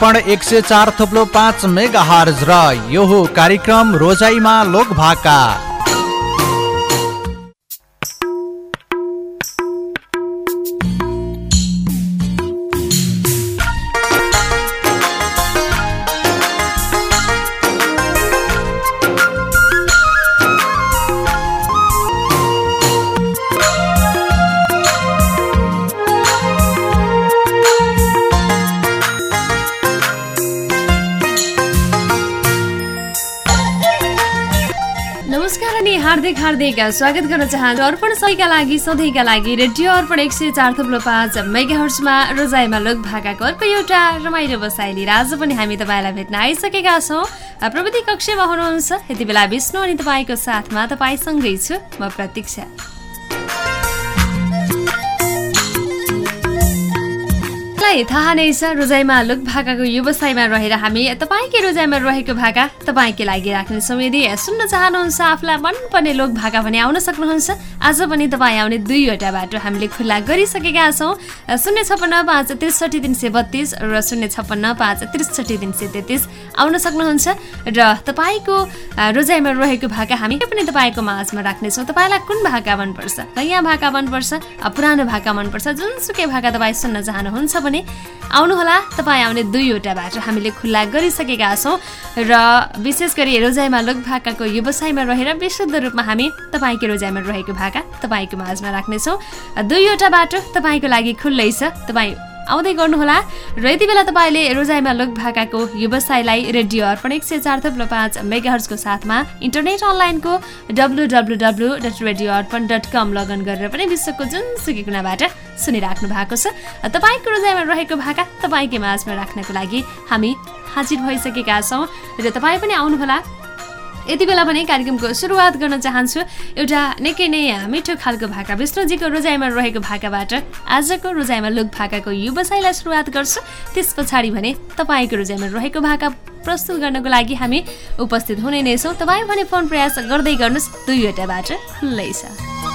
अर्पण एक सय चार थुप्लो पाँच मेगा हर्ज र यो कार्यक्रम रोजाइमा लोक हार्दिक स्वागत गर्न चाहन्छु अर्पण सबैका लागि सधैँका लागि रेडियो अर्पण एक सय चार थुप्रो पाँच मेगा हर्समा रोजाइमा लोक भाकाको अर्को एउटा रमाइलो बसाइ लिएर आज पनि हामी तपाईँलाई भेट्न आइसकेका छौँ। प्रविधि कक्षमा हुनुहुन्छ यति बेला विष्णु अनि तपाईँको साथमा तपाईँसँगै छु म प्रतीक्षा। तपाईँलाई थाहा नै छ रोजाइमा लोक भाकाको व्यवसायमा रहेर हामी तपाईँकै रोजाइमा रहेको भाका तपाईँकै लागि राख्नेछौँ यदि सुन्न चाहनुहुन्छ आफूलाई मनपर्ने लोक भाका भने आउन सक्नुहुन्छ। आज पनि तपाईँ आउने दुईवटा बाटो हामीले खुल्ला गरिसकेका छौँ। शून्य छप्पन्न पाँच त्रिसठी तिन सय बत्तिस र शून्य छप्पन्न पाँच त्रिसठी तिन सय तेत्तिस आउन सक्नुहुन्छ। र तपाईँको रोजाइमा रहेको भाका हामी पनि तपाईँको माझमा राख्नेछौँ तपाईँलाई कुन भाका मनपर्छ? नयाँ भाका मनपर्छ? पुरानो भाका मनपर्छ? जुनसुकै भाका तपाईँ सुन्न चाहनुहुन्छ भने भने आउनुहोला तपाईँ आउने दुईवटा बाटो हामीले खुल्ला गरिसकेका छौँ र विशेष गरी रोजाइमा लोक भाकाको व्यवसायमा रहेर विशुद्ध रूपमा हामी तपाईँको रोजाइमा रहेको भाका तपाईँको माझमा राख्नेछौँ। दुईवटा बाटो तपाईँको लागि खुल्लै छ। तपाईँ आउँदै गर्नुहोला र यति बेला तपाईँले रोजाइमा लोक भाकाको व्यवसायलाई रेडियो अर्पण एक सय चार थप्लो पाँच मेगाहर्सको साथमा इन्टरनेट अनलाइनको W W W dot radio Arpan dot com log in गरेर पनि विश्वको जुनसुकै कुनाबाट सुनिराख्नु भएको छ। तपाईँको रोजाइमा रहेको भाका तपाईँकै माझमा राख्नको लागि हामी हाजिर भइसकेका छौँ र तपाईँ पनि आउनुहोला। यति बेला पनि कार्यक्रमको सुरुवात गर्न चाहन्छु। एउटा निकै नै मिठो खालको भाका। विष्णुजीको रोजाइमा रहेको भाकाबाट आजको रोजाइमा लुक भाकाको व्यवसायलाई सुरुवात गर्छु। त्यस पछाडि भने तपाईँको रोजाइमा रहेको भाका प्रस्तुत गर्नको लागि हामी उपस्थित हुने नै छौँ। तपाईँ भने फोन प्रयास गर्दै गर्नुहोस्। दुईवटा बाटो खुल्लै छ।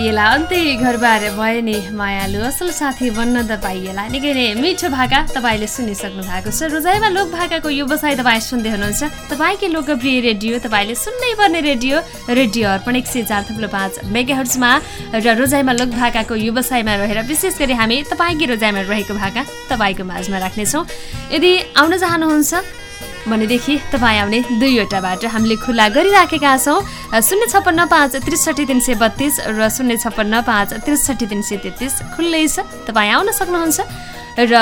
पाइएला। अन्त्य घरबार भयो नि मायालु। असल साथी बन्न त पाइएला। निकै नै मिठो भाका तपाईँले सुनिसक्नु भएको छ। रोजाइमा लोक भाकाको व्यवसाय तपाईँ सुन्दै हुनुहुन्छ। तपाईँकै लोकप्रिय रेडियो तपाईँले सुन्नै पर्ने रेडियो रेडियो अर्पण एक सय चार थुप्रो पाँच मेगाहर्समा र रोजाइमा लोक भाकाको व्यवसायमा रहेर विशेष गरी हामी तपाईँकै रोजाइमा रहेको भाका तपाईँको माझमा राख्नेछौँ। यदि आउन चाहनुहुन्छ भनेदेखि तपाईँ आउने दुईवटा बाटो हामीले खुल्ला गरिराखेका छौँ। शून्य छप्पन्न पाँच त्रिसठी तिन सय बत्तिस र शून्य छप्पन्न पाँच त्रिसठी तिन सय तेत्तिस खुल्लै छ। तपाईँ आउन सक्नुहुन्छ। र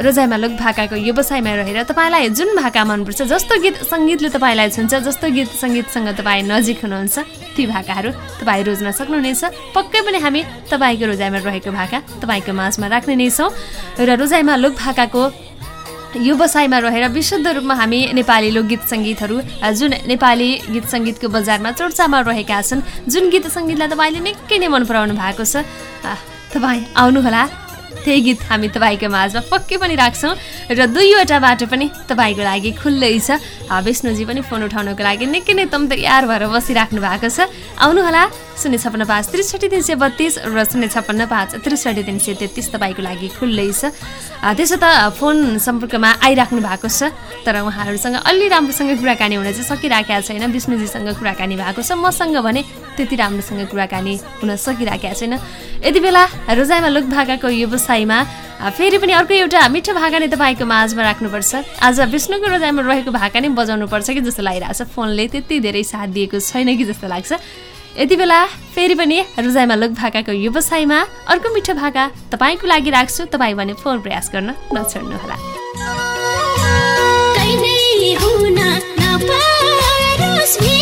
रोजाइमा लोक भाकाको व्यवसायमा रहेर तपाईँलाई जुन भाका मनपर्छ जस्तो गीत सङ्गीतले तपाईँलाई छुन्छ जस्तो गीत सङ्गीतसँग तपाईँ नजिक हुनुहुन्छ ती भाकाहरू तपाईँ रोज्न सक्नुहुनेछ। पक्कै पनि हामी तपाईँको रोजाइमा रहेको भाका तपाईँको माझमा राख्ने नै छौँ। र रोजाइमा लोक भाकाको व्यवसायमा रहेर विशुद्ध रूपमा हामी नेपाली लोकगीत सङ्गीतहरू जुन नेपाली गीत सङ्गीतको बजारमा चर्चामा रहेका छन् जुन गीत सङ्गीतलाई तपाईँले निकै नै मन पराउनु भएको छ। तपाईँ आउनुहोला। त्यही गीत हामी तपाईँको माझमा पक्कै पनि राख्छौँ र दुईवटा बाटो पनि तपाईँको लागि खुल्लै छ। विष्णुजी पनि फोन उठाउनको लागि निकै नै तम तयार भएर बसिराख्नु भएको छ। आउनुहोला। शून्य छप्पन्न पाँच त्रिसठी तिन सय बत्तिस र शून्य छप्पन्न पाँच त्रिसठी तिन सय तेत्तिस तपाईँको लागि खुल्लै छ। त्यसो त फोन सम्पर्कमा आइराख्नु भएको छ तर उहाँहरूसँग अलि राम्रोसँग कुराकानी हुन चाहिँ सकिराखेका छैन। विष्णुजीसँग कुराकानी भएको छ मसँग भने त्यति राम्रोसँग कुराकानी हुन सकिराखेका छैन। यति बेला रोजाइमा लोक भाकाको व्यवसायमा फेरि पनि अर्को एउटा मिठो भाका नै तपाईँको माझमा राख्नुपर्छ। आज विष्णुको रोजाइमा रहेको भाका नै बजाउनु पर्छ कि जस्तो लागिरहेको छ फोनले त्यति धेरै साथ दिएको छैन कि जस्तो लाग्छ। यति बेला फेरि पनि रोजाइमा लोक भाकाको व्यवसायमा अर्को मिठो भाका तपाईँको लागि राख्छु। तपाईँ भने फोन प्रयास गर्न नछोड्नुहोला। साथ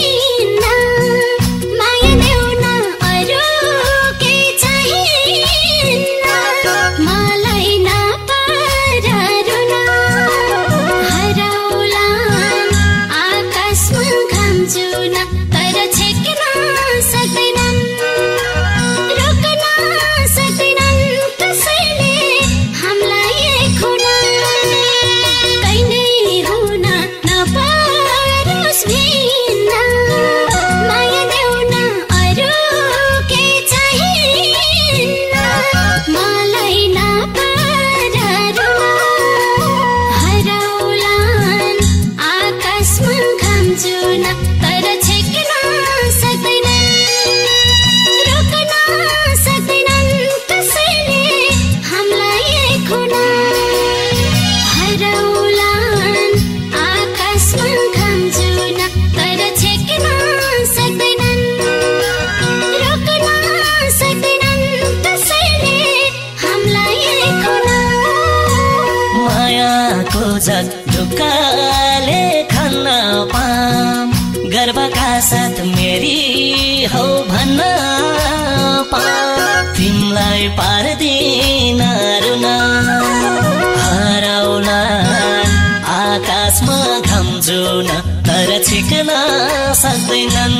सक्दैनन्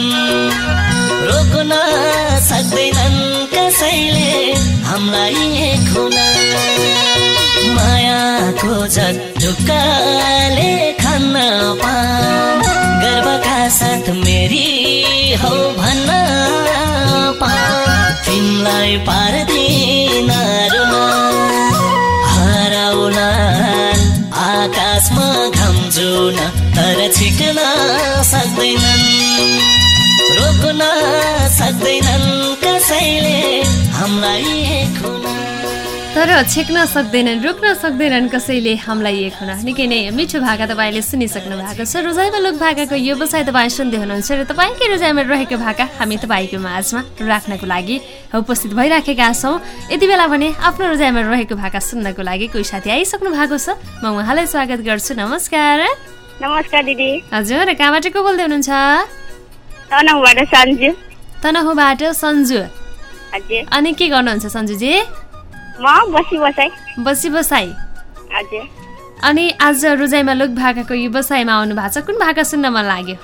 रोक्न सक्दैनन् कसैले हामीलाई खुन मायाको जग ढुक्काले खान्न पा गर्वका साथ मेरी हौ भन्न पा तिमीलाई पार्दिन हराउला आकाशमा घम्जुन तर छिक्न सक्दैनन्। रोक्न सक्दैनन् कसैले। हामीलाई तर छेक्न सक्दैनन् रोक्न सक्दैनन् कसैले हामीलाई एक हुन। निकै नै मिठो भाका तपाईँले सुनिसक्नु भएको छ। रोजाइमा लोक भाकाको व्यवसाय तपाईँ सुन्दै हुनुहुन्छ र तपाईँकै रोजाइमा रहेको भाका हामी तपाईँको माझमा राख्नको लागि उपस्थित भइराखेका छौँ। यति बेला भने आफ्नो रोजाइमा रहेको भाका सुन्नको लागि कोही साथी आइसक्नु भएको छ? म उहाँलाई स्वागत गर्छु। नमस्कार। नमस्कार दिदी। हजुर कहाँबाट को बोल्दै हुनुहुन्छ? तनहुबाट सन्जु। अनि के गर्नुहुन्छ सन्जुजी? बसी बसाई अनि आज रोजाइमा लोक भाकाको व्यवसायमा आउनु भएको छ कुन भाका सुन्न मन लाग्यो?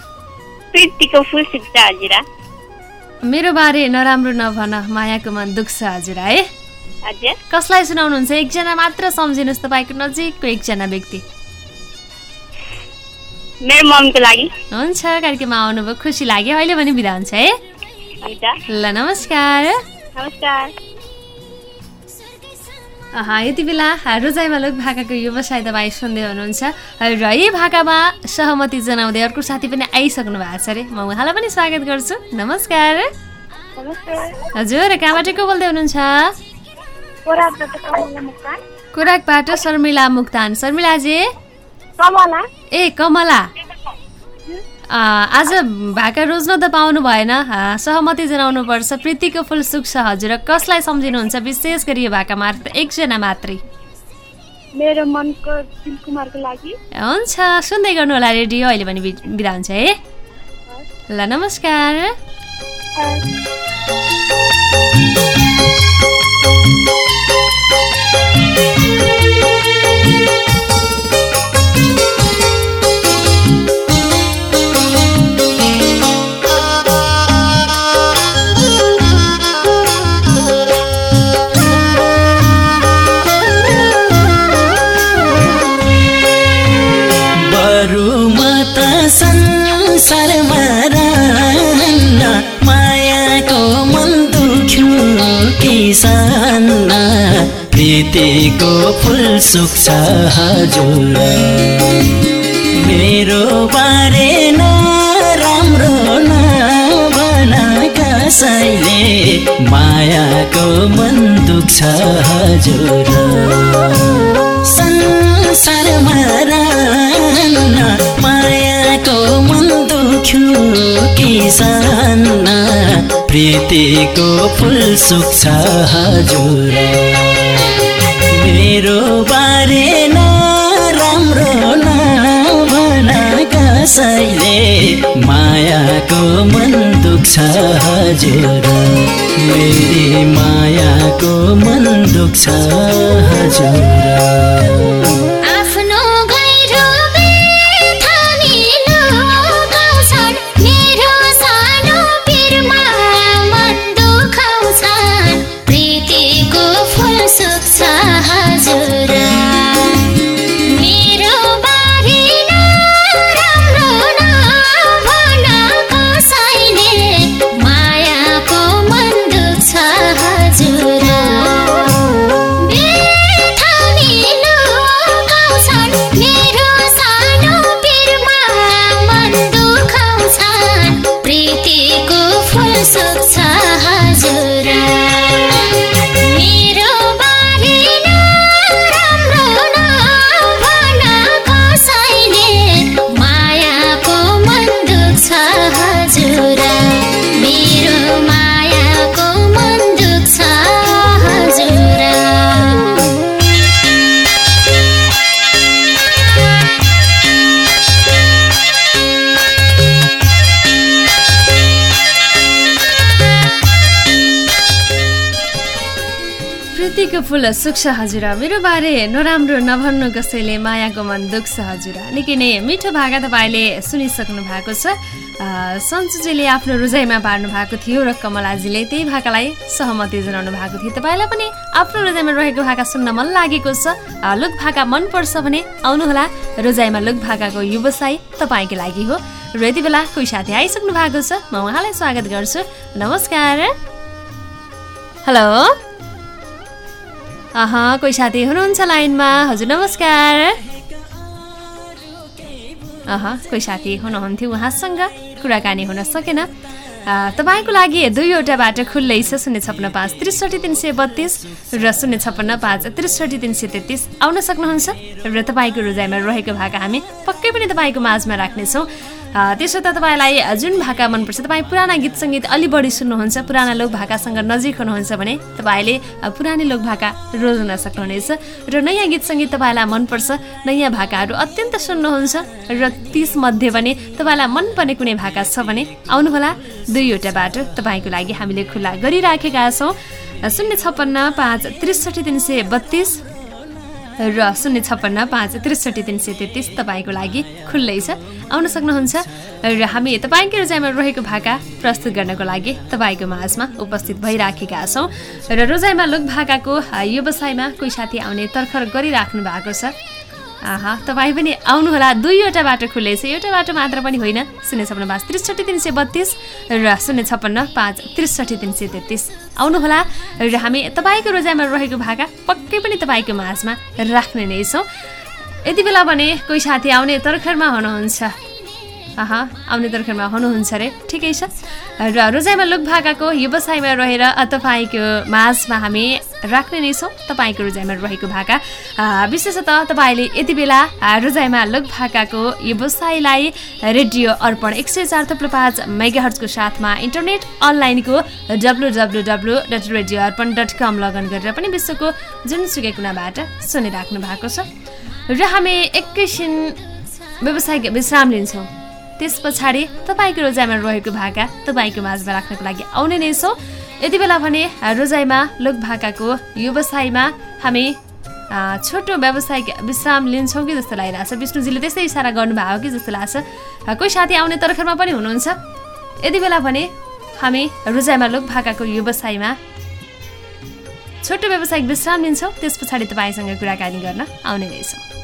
मेरो बारे नराम्रो नभन मायाको मन दुख्छ हजुर है? कसलाई सुनाउनुहुन्छ? एकजना मात्र सम्झिनुहोस् तपाईँको नजिकको एकजना व्यक्ति। मेरो मम्मीको लागि। हुन्छ कार्यक्रममा आउनुभयो खुसी लाग्यो अहिले पनि बिदा हुन्छ है? ल नमस्कार नमस्कार यति बेला रोजाइमा लोक भाकाको व्यवसाय तपाईँ सुन्दै हुनुहुन्छ र यही भाकामा सहमति जनाउँदै अर्को साथी पनि आइसक्नु भएको छ अरे म उहाँलाई पनि स्वागत गर्छु नमस्कार हजुर कहाँबाट को बोल्दै हुनुहुन्छ कोराकबाट शर्मिला मुक्तान शर्मिलाजी ए कमला आज भाका रोज्न त पाउनु भएन सहमति जनाउनु पर्छ प्रीतिको फुल सुक्छ हजुर। कसलाई सम्झिनुहुन्छ विशेष गरी यो भाका मार्फत एकजना मात्रै। मेरो मनको दिलकुमारको लागि। हुन्छ सुन्दै गर्नु होला रेडियो। अहिले पनि बि- बिदा हुन्छ है। ल नमस्कार। प्रीतिको फुल सुक्छ हजुर। मेरो बारे राम्रो नभन कसैले मायाको मन दुख्छ हजुर। संसारमा मायाको मन दुख्यो किसान्न प्रीतिको फुल सुक्छ हजुर। मेरो बारे राम्रो नभन कसैले? मायाको मन दुख्छ हजुर। मेरी मायाको मन दुख्छ हजुर। हजुर बेथानी प्रीतिको फुल सुक्छ हजुर। मेरो बारे नराम्रो नभन्नु कसैले मायाको मन दुख्छ हजुर। निकै नै मिठो भाका तपाईँले सुनिसक्नु भएको छ। सन्चुजीले आफ्नो रोजाइमा पार्नु भएको थियो र कमलाजीले त्यही भाकालाई सहमति जनाउनु भएको थियो। तपाईँलाई पनि आफ्नो रोजाइमा रहेको भाका सुन्न मन लागेको छ। लोक भाका मनपर्छ भने आउनुहोला। रोजाइमा लोक भाकाको व्यवसाय तपाईँको लागि हो। र यति बेला कोही साथी आइसक्नु भएको छ म उहाँलाई स्वागत गर्छु। नमस्कार। हेलो। कोही साथी हुनुहुन्छ लाइनमा? हजुर नमस्कार। अह कोही साथी हुनुहुन्थ्यो उहाँसँग? कुराकानी हुन सकेन। तपाईँको लागि दुईवटा बाटो खुल्लै छ। शून्य छप्पन्न पाँच त्रिसठी तिन सय बत्तिस र शून्य छप्पन्न पाँच त्रिसठी तिन सय तेत्तिस। आउन सक्नुहुन्छ? र तपाईँको रोजाइमा रहेको भाका हामी पक्कै पनि तपाईँको माझमा राख्नेछौँ। त्यसो त तपाईँलाई जुन भाका मनपर्छ तपाईँ पुराना गीत सङ्गीत अलि बढी सुन्नुहुन्छ पुराना लोक भाकासँग नजिक हुनुहुन्छ भने तपाईँले पुरानै लोक भाका रोज्न सक्नुहुनेछ र नयाँ गीत सङ्गीत तपाईँलाई मनपर्छ नयाँ भाकाहरू अत्यन्त सुन्नुहुन्छ र त्यसमध्ये पनि तपाईँलाई मनपर्ने कुनै भाका छ भने आउनुहोला दुईवटा बाटो तपाईँको लागि हामीले खुल्ला गरिराखेका छौँ। शून्य छप्पन्न पाँच त्रिसठी तिन सय बत्तिस र शून्य छप्पन्न पाँच त्रिसठी तिन सय तेत्तिस तपाईँको लागि खुल्लै छ। आउन सक्नुहुन्छ। र हामी तपाईँकै रोजाइमा रहेको भाका प्रस्तुत गर्नको लागि तपाईँको माझमा उपस्थित भइराखेका छौँ। र रोजाइमा लोक भाकाको व्यवसायमा कोही साथी आउने तर्खर गरिराख्नु भएको छ। आहा तपाईँ पनि आउनुहोला। दुईवटा बाटो खुल्लै छ एउटा बाटो मात्र पनि होइन। शून्य छप्पन्न पाँच त्रिसठी तिन सय बत्तिस र शून्य छप्पन्न पाँच त्रिसठी तिन सय तेत्तिस। आउनुहोला र हामी तपाईँको रोजाइमा रहेको भाका पक्कै पनि तपाईँको माझमा राख्ने नै छौँ। यति बेला भने कोही साथी आउने तर्खरमा हुनुहुन्छ। आहा आउने तर्खरमा हुनुहुन्छ अरे। ठिकै छ। र रोजाइमा लोक भाकाको व्यवसायमा रहेर तपाईँको माझमा हामी राख्ने नै छौँ। तपाईँको रोजाइमा रहेको भाका। विशेषतः तपाईँले यति बेला रोजाइमा लोक भाकाको व्यवसायलाई रेडियो अर्पण एक सय चार थप्लो पाँच मेगाहर्जको साथमा इन्टरनेट अनलाइनको W W W dot radio Arpan dot com log in गरेर पनि विश्वको जुनसुकै कुनाबाट सुनिराख्नु भएको छ। र हामी एकैछिन व्यवसायिक विश्राम लिन्छौँ। त्यस पछाडि तपाईँको रोजाइमा रहेको भाका तपाईँको माझमा राख्नको लागि आउने नै छौँ। यति बेला भने रोजाइमा लोक भाकाको व्यवसायमा हामी छोटो व्यावसायिक विश्राम लिन्छौँ कि जस्तो लागिरहेछ। विष्णुजीले त्यस्तै इसारा गर्नुभयो कि जस्तो लाग्छ। कोही साथी आउने तर्खरमा पनि हुनुहुन्छ। यति बेला भने हामी रोजाइमा लोक भाकाको व्यवसायमा छोटो व्यावसायिक विश्राम लिन्छौँ। त्यस पछाडि तपाईँसँग कुराकानी गर्न आउने नै छौँ।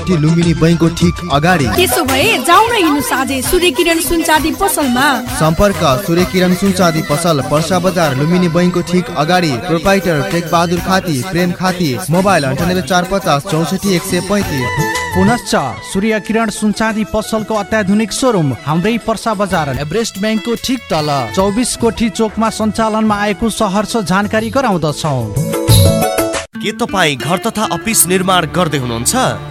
लुम्बिनी बैङ्कको ठिक अगाडि। त्यसो भए जाउँ न हिँड्नु साझे। सूर्य किरण सुनचाँदी पसलमा। सम्पर्क सूर्य किरण सुनचाँदी पसल पर्सा बजार लुम्बिनी बैङ्कको ठिक अगाडि। प्रोपाइटर टेक बहादुर खाती प्रेम खाती मोबाइल अन्ठानब्बे चार पचास चौसठी एक सय पैँतिस। पुनश्च सूर्य किरण सुनचाँदी पसलको अत्याधुनिक सोरुम हाम्रै पर्सा बजार। एभरेस्ट ब्याङ्कको ठिक तल। चौबिस कोठी चोकमा सञ्चालनमा आएको सहर्ष जानकारी गराउँदछौ। के तपाईँ घर तथा अफिस निर्माण गर्दै हुनुहुन्छ?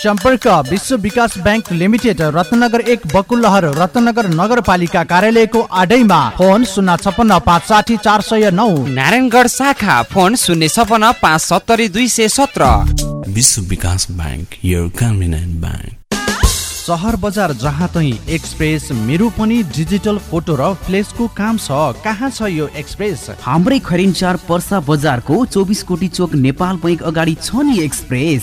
सम्पर्क विश्व विकास ब्याङ्क लिमिटेड रत्नगर एक बकुलहर रत्नगर नगरपालिका कार्यालयको आडैमा। फोन शून्य छपन्न पाँच साठी चार सय नौ। नारायणगढ शाखा फोन शून्य छपन्न पाँच सत्तरी दुई सय सत्र। विश्व विकास ब्याङ्क यो ब्याङ्क सहर बजार जहाँ तही एक्सप्रेस मेरो पनि डिजिटल फोटो र फ्लेसको काम छ। कहाँ छ यो एक्सप्रेस? हाम्रै खरिन्चार पर्सा बजारको चौबिस कोटी चोक नेपाल बैङ्क अगाडि छ नि एक्सप्रेस।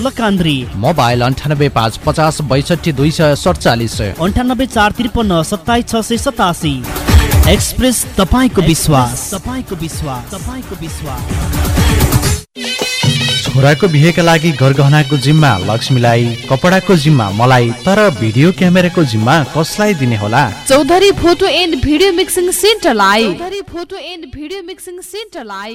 लकान्द्री। मोबाइल अन्ठानब्बे पाँच पचास बैसठी दुई सय सडचालिस। अन्ठानब्बे चार त्रिपन्न सत्ताइस छ सय सतासी। एक्सप्रेस तपाईँको विश्वास। तपाईँको विश्वास। तपाईँको विश्वास। छोराको बिहेका लागि गरगहनाको जिम्मा लक्ष्मीलाई कपडाको जिम्मा मलाई तर भिडियो क्यामेराको जिम्मा कसलाई दिने होला? Chaudhary photo and video mixing सेन्टरलाई। Chaudhary photo and video mixing सेन्टरलाई।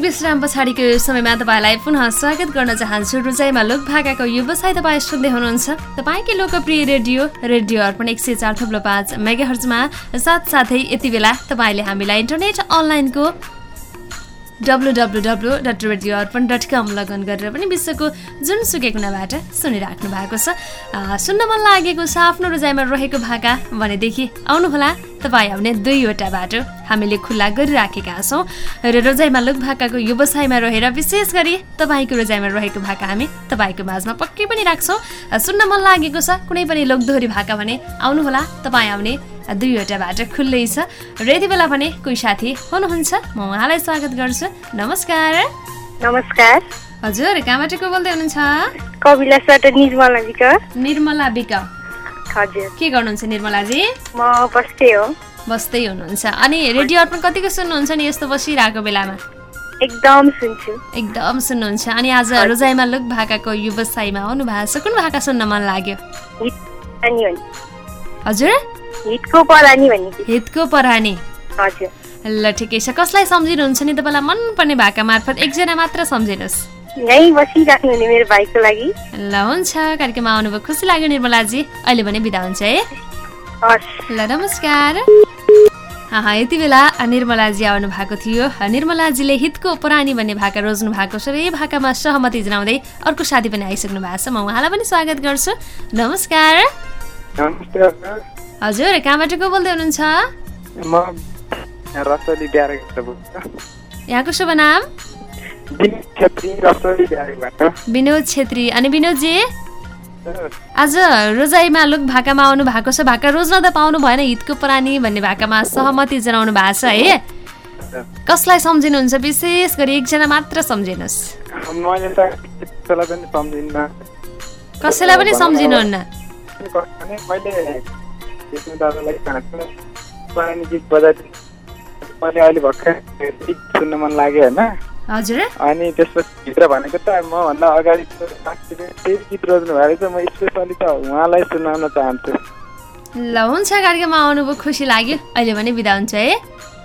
व्यावसायिक विश्राम पछाडिको समयमा तपाईँलाई पुनः स्वागत गर्न चाहन्छु। रोजाइमा लोक भाकाको व्यवसाय तपाईँ सुन्दै हुनुहुन्छ। तपाईँकै लोकप्रिय रेडियो रेडियो अर्पण एक सय चार थुप्रो पाँच मेगाहर्जमा साथसाथै यति बेला तपाईँले हामीलाई इन्टरनेट अनलाइनको W W W dot radio Arpan dot com log in गरेर पनि विश्वको जुनसुकै कुनाबाट सुनिराख्नु भएको छ। सुन्न मन लागेको छ आफ्नो रोजाइमा रहेको भाका भनेदेखि आउनुहोला। तपाईँ आउने दुईवटा बाटो हामीले खुल्ला गरिराखेका छौँ र रोजाइमा लोक भाकाको व्यवसायमा रहेर विशेष गरी तपाईँको रोजाइमा रहेको भाका हामी तपाईँको माझमा पक्कै पनि राख्छौँ। सुन्न मन लागेको छ कुनै पनि लोकदोहोरी भाका भने आउनुहोला तपाईँ आउने दुईवटा बाटो खुल्लै छ। र यति बेला भने कोही साथी हुनुहुन्छ म उहाँलाई स्वागत गर्छु। नमस्कार। नमस्कार। हजुर कहाँबाट को बोल्दै हुनुहुन्छ? निर्मला बिक। हजुर। के गर्नुहुन्छ निर्मलाजी? म बस्दै हो। बस्दै हुनुहुन्छ। अनि रेडियो अर्पण कतिको सुन्नुहुन्छ नि यस्तो बसिरहेको बेलामा? एकदम सुन्छु। एकदम सुन्नुहुन्छ। अनि आज रोजाइमा लोक भाकाको व्यवसायमा आउनु भएको छ। कुन भाका सुन्न मन लाग्यो? हजुर? हितको परानी भन्ने कि? हितको परानी। हजुर। ल ठिकै छ। कसलाई सम्झिनुहुन्छ नि तपाईँलाई मनपर्ने भाका मार्फत? एकजना मात्र सम्झिनुहोस्। यहीँ बसिराख्नु हुने मेरो भाइको लागि। ल हुन्छ कार्यक्रममा आउनुभयो। खुसी लाग्यो निर्मलाजी। अहिले भने बिदा हुन्छ है? हस्। ल नमस्कार। यति बेला निर्मलाजी आउनु भएको थियो। निर्मलाजीले हितको परानी भन्ने भाका रोज्नु भएको छ र। यही भाकामा सहमति जनाउँदै अर्को साथी पनि आइसक्नु भएको छ। म उहाँलाई पनि स्वागत गर्छु। नमस्कार। हजुर कहाँबाट को बोल्दै हुनुहुन्छ? यहाँको शुभ नाम? विनोद छेत्री अनि विनोदजी? आज रोजाइमा लुक भाकामा आउनु भएको छ। भाका रोज्न त पाउनु भएन। हितको प्राणी भन्ने भाकामा सहमति जनाउनु भएको छ है। कसलाई सम्झिनुहुन्छ? विशेष गरी एकजना मात्र सम्झिनुहोस्। कसैलाई पनि सम्झिनुहुन्न। सुन्न मन लाग्यो होइन? हजुर। अनि त्यसपछि भित्र भनेको त मभन्दा अगाडि त्यही गीत रोज्नु भएको रहेछ म स्पेसली त उहाँलाई सुनाउन चाहन्छु। ल हुन्छ कार्यक्रममा आउनुभयो खुसी लाग्यो। अहिले भने बिदा हुन्छ है।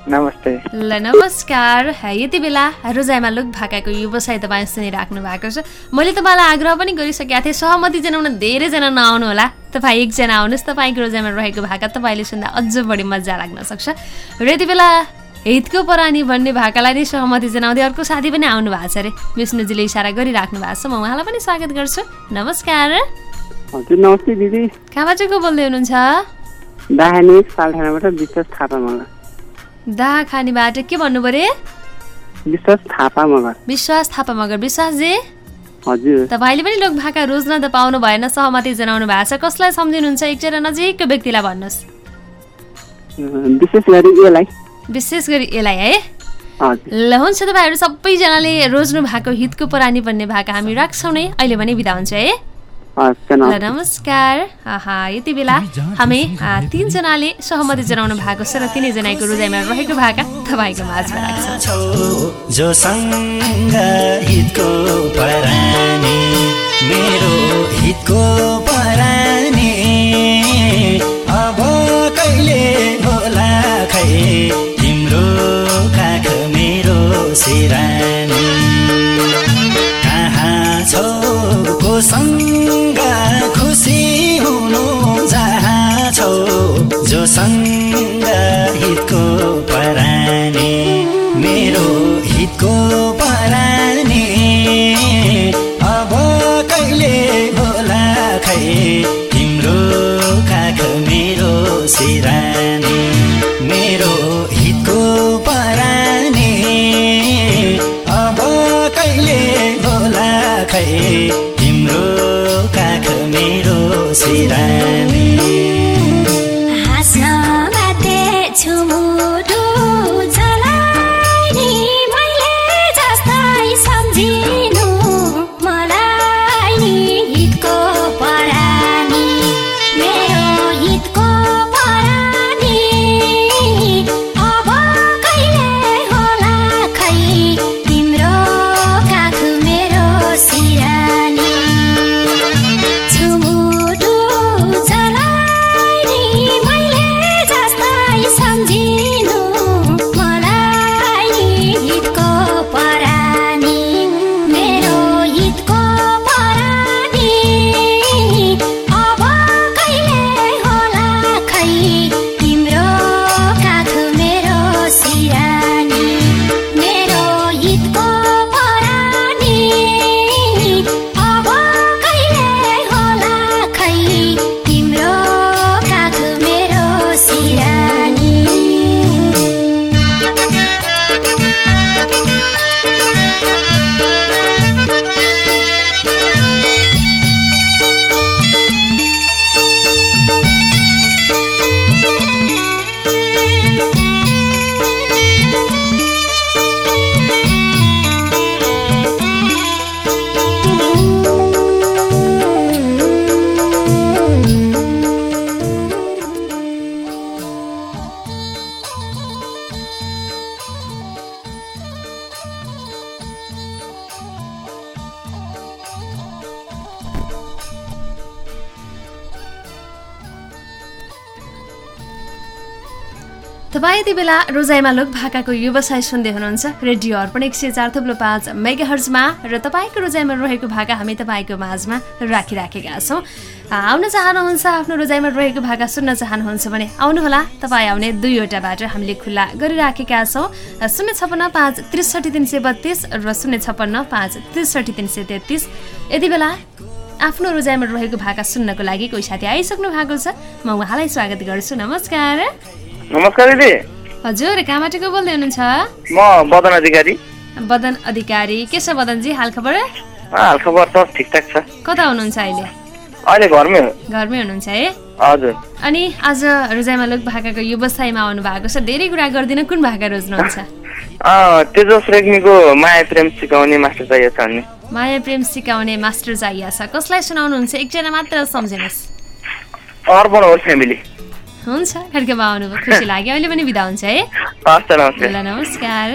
नमस्ते। ल नमस्कार। यति बेला रोजाइमा लुक भाकाको व्यवसाय तपाईँ सुनिराख्नु भएको छ। मैले तपाईँलाई आग्रह पनि गरिसकेका थिएँ सहमति जनाउन धेरैजना नआउनु होला तपाईँ एकजना आउनुहोस् तपाईँको रोजाइमा रहेको भाका तपाईँले सुन्दा अझ बढी मजा लाग्न सक्छ। र यति बेला हितको परानी भन्ने भाकालाई नै सहमति जनाउँदै अर्को साथी पनि आउनु भएको छ अरे। विष्णुजीले इसारा गरिराख्नु भएको छ। म उहाँलाई पनि स्वागत गर्छु। नमस्कार। हजुर नमस्ते दिदी। कहाँबाट को बोल्दै हुनुहुन्छ? दाहा खानीबाट के भन्नु पऱ्यो? विश्वास थापा मगर। विश्वास थापा मगर। विश्वासजी? हजुर। तपाईँले पनि लोक भाका रोज्न त पाउनु भएन सहमति जनाउनु भएको छ। कसलाई सम्झिनुहुन्छ? एकजना नजिकको व्यक्तिलाई भन्नुहोस्। विशेष गरी यसलाई। विशेष गरी यसलाई है? ल हुन्छ तपाईँहरू सबैजनाले रोज्नु भएको हितको परानी भन्ने भाका हामी राख्छौँ नै अहिले भने बिदा हुन्छ है? ल नमस्कार। आहा यति बेला हामी तिनजनाले सहमति जनाउनु भएको छ र तिनैजनाको रोजाइमा रहेको भाका तपाईँको माझमा राख्छौँ। सिरानी कहाँ छौ कोसँग खुसी हुनु? जहाँ छौ जोसँग मेरो यति बेला रोजाइमा लोक भाकाको व्यवसाय सुन्दै हुनुहुन्छ। रेडियो अर्पण एक सय चार थुप्रो पाँच मेगा हर्जमा र तपाईँको रोजाइमा रहेको भाका हामी तपाईँको माझमा राखिराखेका छौँ। आउन चाहनुहुन्छ आफ्नो रोजाइमा रहेको भाका सुन्न चाहनुहुन्छ भने आउनुहोला। तपाईँ आउने दुईवटा बाटो हामीले खुल्ला गरिराखेका छौँ। शून्य छप्पन्न पाँच त्रिसठी तिन सय बत्तिस र शून्य छप्पन्न पाँच त्रिसठी तिन सय तेत्तिस। यति बेला आफ्नो रोजाइमा रहेको भाका सुन्नको लागि कोही साथी आइसक्नु भएको छ। म उहाँलाई स्वागत गर्छु। नमस्कार। नमस्कार दिदी। हजुर कहाँबाट को बोल्दै हुनुहुन्छ? म बदन अधिकारी। बदन अधिकारी। के छ बदनजी हालखबर हाल खबर त ठिकठाक छ। कता हुनुहुन्छ अहिले? अहिले घरमै हो। घरमै हुनुहुन्छ है हजुर। अनि आज रोजाइमा लोक भाकाको व्यवसायमा आउनु भएको छ। धेरै कुरा गरिदिन कुन भाका रोज्नुहुन्छ? अँ, तेजस रेग्मीको माया प्रेम सिकाउने मास्टर चाहिएको छ अनि। माया प्रेम सिकाउने मास्टर चाहिएको छ। कसलाई सुनाउनुहुन्छ? एकजना मात्र सम्झिनुहोस्। Arpan whole family. हुन्छ। कार्यक्रममा आउनुभयो खुसी लाग्यो। अहिले पनि बिदा हुन्छ है। ल नमस्कार।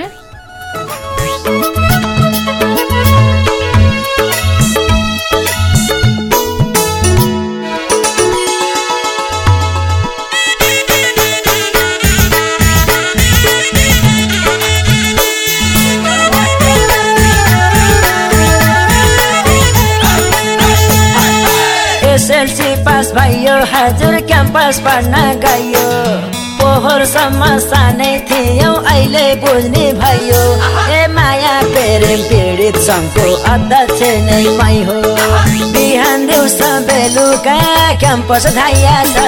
हजुर क्याम्पस पढ्न गयो। पोहोरसम्म सानै थियौ अहिले बुझ्ने भयो। ए माया प्रेम पीडित सङ्घको अध्यक्ष नै मै हो। बिहान दिउँसो बेलुका क्याम्पस धाइया छ।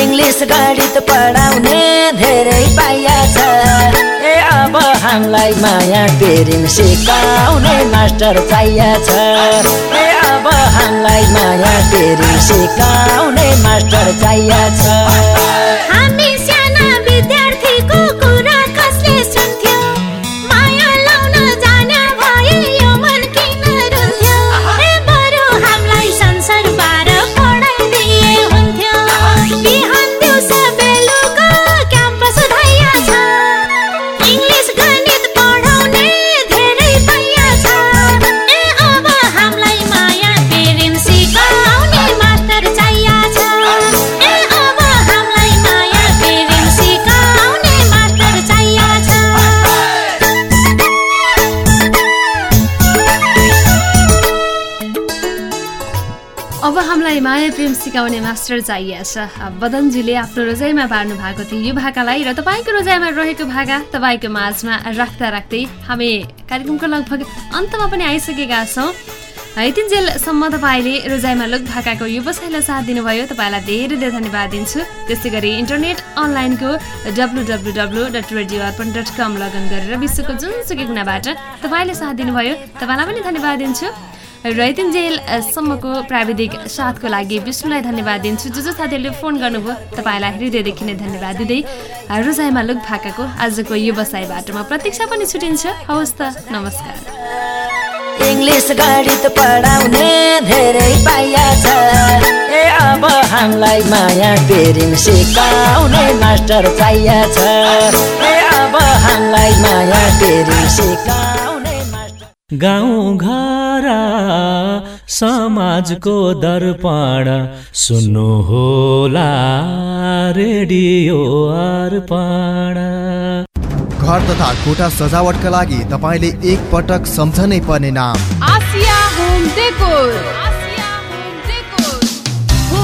इङ्ग्लिस गणित पढाउने धेरै पाइया छ। ए अब हामीलाई माया प्रेम सिकाउने मास्टर चाहिया छ। हामीलाई माया प्रेम सिकाउने मास्टर चाहिया छ। सिकाउने मास्टर चाहिएको छ। बदनजीले आफ्नो रोजाइमा पार्नु भएको थियो यो भाकालाई र तपाईँको रोजाइमा रहेको भाका तपाईँको माझमा राख्दा राख्दै हामी कार्यक्रमको लगभग अन्तमा पनि आइसकेका छौँ। यतिन्जेलसम्म तपाईँले रोजाइमा लोक भाकाको व्यवसायलाई साथ दिनुभयो। तपाईँलाई धेरै धेरै धन्यवाद दिन्छु। त्यस्तै गरी इन्टरनेट अनलाइनको W W W dot radio Arpan dot com log in गरेर विश्वको जुनसुकै कुनाबाट तपाईँले साथ दिनुभयो। तपाईँलाई पनि धन्यवाद दिन्छु। र यतिन्जेलसम्मको प्राविधिक साथको लागि विष्णुलाई धन्यवाद दिन्छु। जो जो साथीहरूले फोन गर्नुभयो तपाईँलाई हृदयदेखि नै धन्यवाद दिँदै रोजाइमा लोक भाकाको आजको व्यवसायबाट म प्रतीक्षा पनि छुटिन्छ। हवस् त नमस्कार। इङ्ग्लिस गणित पढाउने धेरै पाइया छ। ए अब हामीलाई माया प्रेम सिकाउने मास्टर चाहिया छ। ए अब हामीलाई माया प्रेम सिकाउने गाउँ घर समाजको दर्पण सुन्नु होला रेडियो अर्पण। घर तथा कोठा सजावटका लागि तपाईँले एक पटक सम्झनै पर्ने नाम। Asia home decor.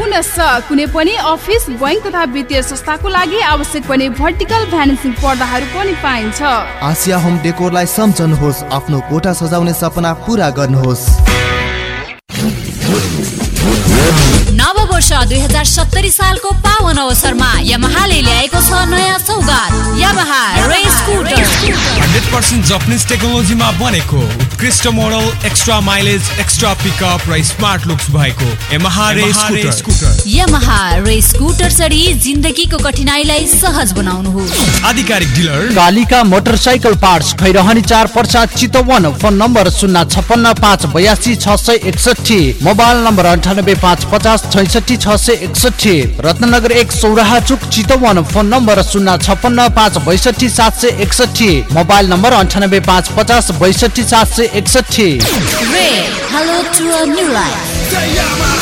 पुनश्च कुनै पनि अफिस बैङ्क तथा वित्तीय संस्थाको लागि आवश्यक पर्ने भर्टिकल भ्यानिसिङ पर्दाहरू पनि पाइन्छ। आसिया होम डेकोरलाई सम्झनुहोस् आफ्नो कोठा सजाउने सपना पुरा गर्नुहोस्। नव वर्ष दुई हजार सत्तरी सालको पावन अवसरमा यमहाले ल्याएको छ नयाँ सौगात Yamaha race scooter. Hundred percent Japanese टेक्नोलोजीमा बनेको। उत्कृष्ट model extra mileage extra pickup र स्मार्ट लुक्स भएको Yamaha Ray scooter Yamaha Ray scooter चढी जिन्दगीको कठिनाइलाई सहज बनाउनुहोस् आधिकारिक dealer Kalika motorcycle parts Khairahani चार पर्सा चितवन फोन नम्बर शून्य छपन्न पाँच बयासी छ सय एकसठी मोबाइल नम्बर अन्ठानब्बे पाँच पचास छैसठी छ सय एकसठी रत्नगर एक सौराहा चुक चितवन फोन नम्बर शून्य छपन्न पाँच बैसठी सात सय एकसठी मोबाइल नम्बर अन्ठानब्बे पाँच पचास बैसठी सात सय एकसठी Ray hello to a new life